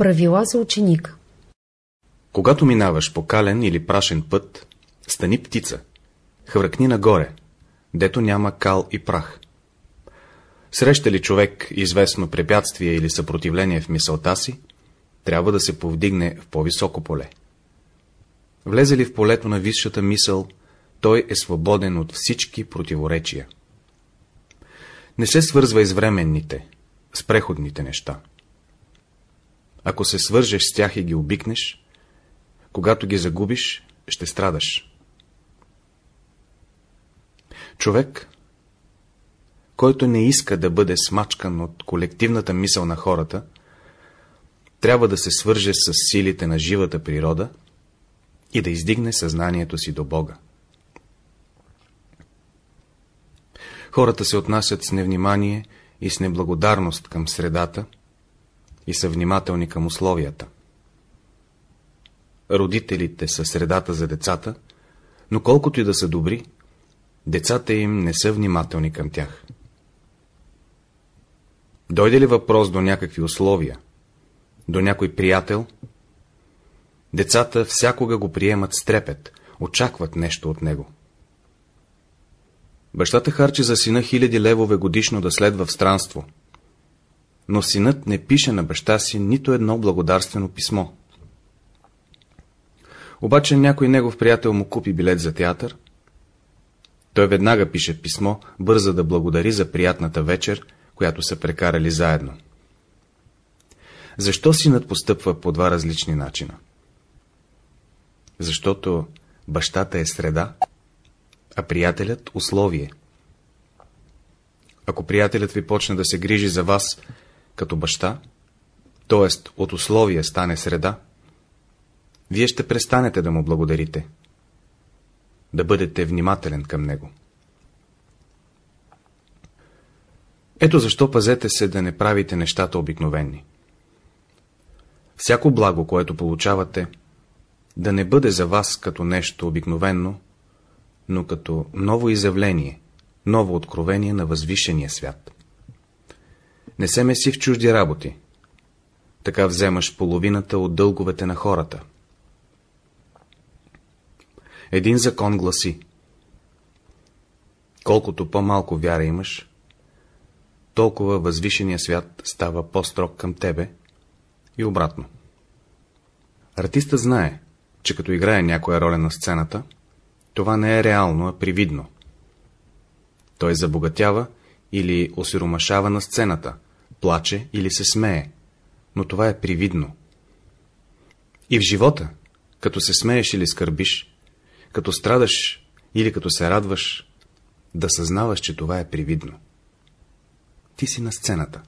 Правила за ученик Когато минаваш по кален или прашен път, стани птица, хвъркни нагоре, дето няма кал и прах. Среща ли човек известно препятствие или съпротивление в мисълта си, трябва да се повдигне в по-високо поле. Влезе ли в полето на висшата мисъл, той е свободен от всички противоречия. Не се свързва с временните, с преходните неща. Ако се свържеш с тях и ги обикнеш, когато ги загубиш, ще страдаш. Човек, който не иска да бъде смачкан от колективната мисъл на хората, трябва да се свърже с силите на живата природа и да издигне съзнанието си до Бога. Хората се отнасят с невнимание и с неблагодарност към средата и са внимателни към условията. Родителите са средата за децата, но колкото и да са добри, децата им не са внимателни към тях. Дойде ли въпрос до някакви условия, до някой приятел, децата всякога го приемат с трепет, очакват нещо от него. Бащата харчи за сина хиляди левове годишно да следва в странство, но синът не пише на баща си нито едно благодарствено писмо. Обаче някой негов приятел му купи билет за театър, той веднага пише писмо, бърза да благодари за приятната вечер, която са прекарали заедно. Защо синът постъпва по два различни начина? Защото бащата е среда, а приятелят – условие. Ако приятелят ви почне да се грижи за вас като баща, т.е. от условие стане среда, вие ще престанете да му благодарите, да бъдете внимателен към него. Ето защо пазете се да не правите нещата обикновени. Всяко благо, което получавате, да не бъде за вас като нещо обикновено, но като ново изявление, ново откровение на възвишения свят. Не се меси в чужди работи. Така вземаш половината от дълговете на хората. Един закон гласи. Колкото по-малко вяра имаш, толкова възвишения свят става по-строг към тебе и обратно. Артиста знае, че като играе някоя роля на сцената, това не е реално, а привидно. Той забогатява или осиромашава на сцената, плаче или се смее, но това е привидно. И в живота, като се смееш или скърбиш, като страдаш или като се радваш, да съзнаваш, че това е привидно. Ти си на сцената.